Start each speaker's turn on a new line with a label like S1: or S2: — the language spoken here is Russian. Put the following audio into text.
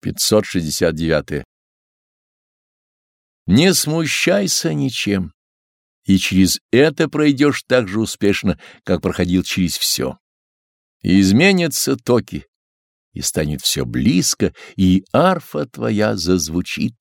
S1: 569. Не смущайся ничем, и через это пройдешь так же успешно, как проходил через все. Изменятся токи, и станет все близко, и арфа твоя зазвучит.